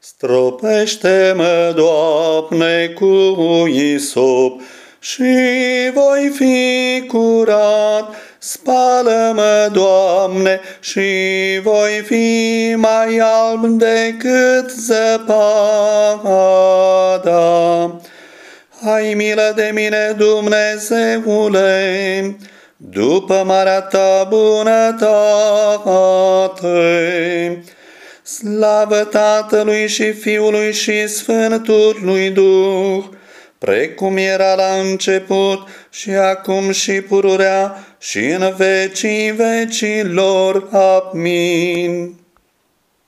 Stropește-mă, Doamne, cu isop și voi fi curat. Spală-mă, Doamne, și voi fi mai alb decât zăpada. Ai milă de mine, Dumnezeule, după marea ta bunătate. Slavă Tatălui și Fiului și Sfântului Duh, precum era la început și acum și pururea și în vecii vecilor. Amin.